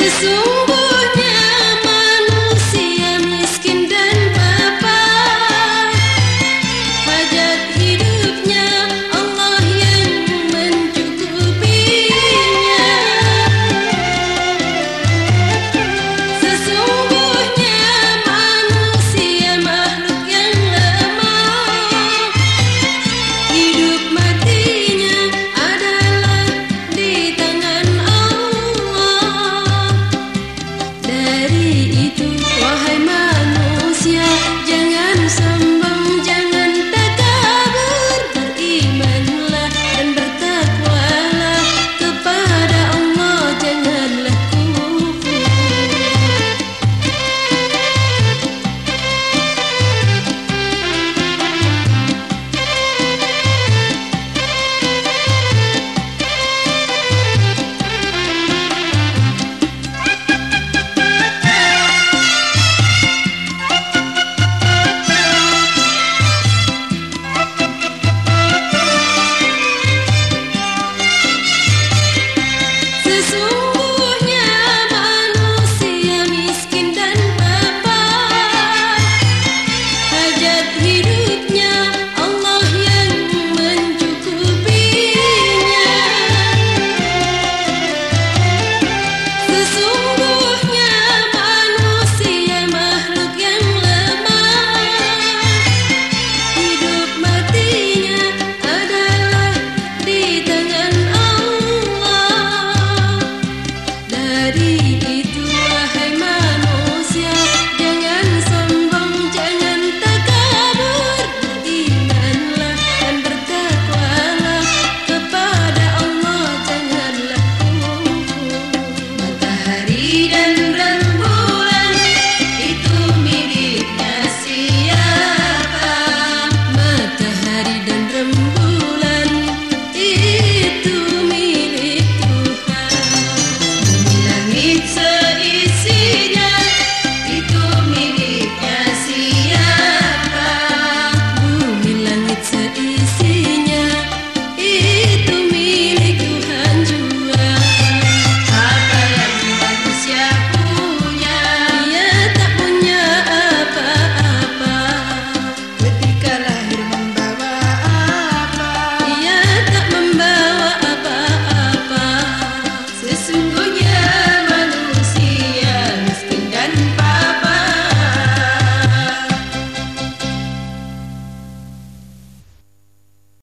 sesungguhnya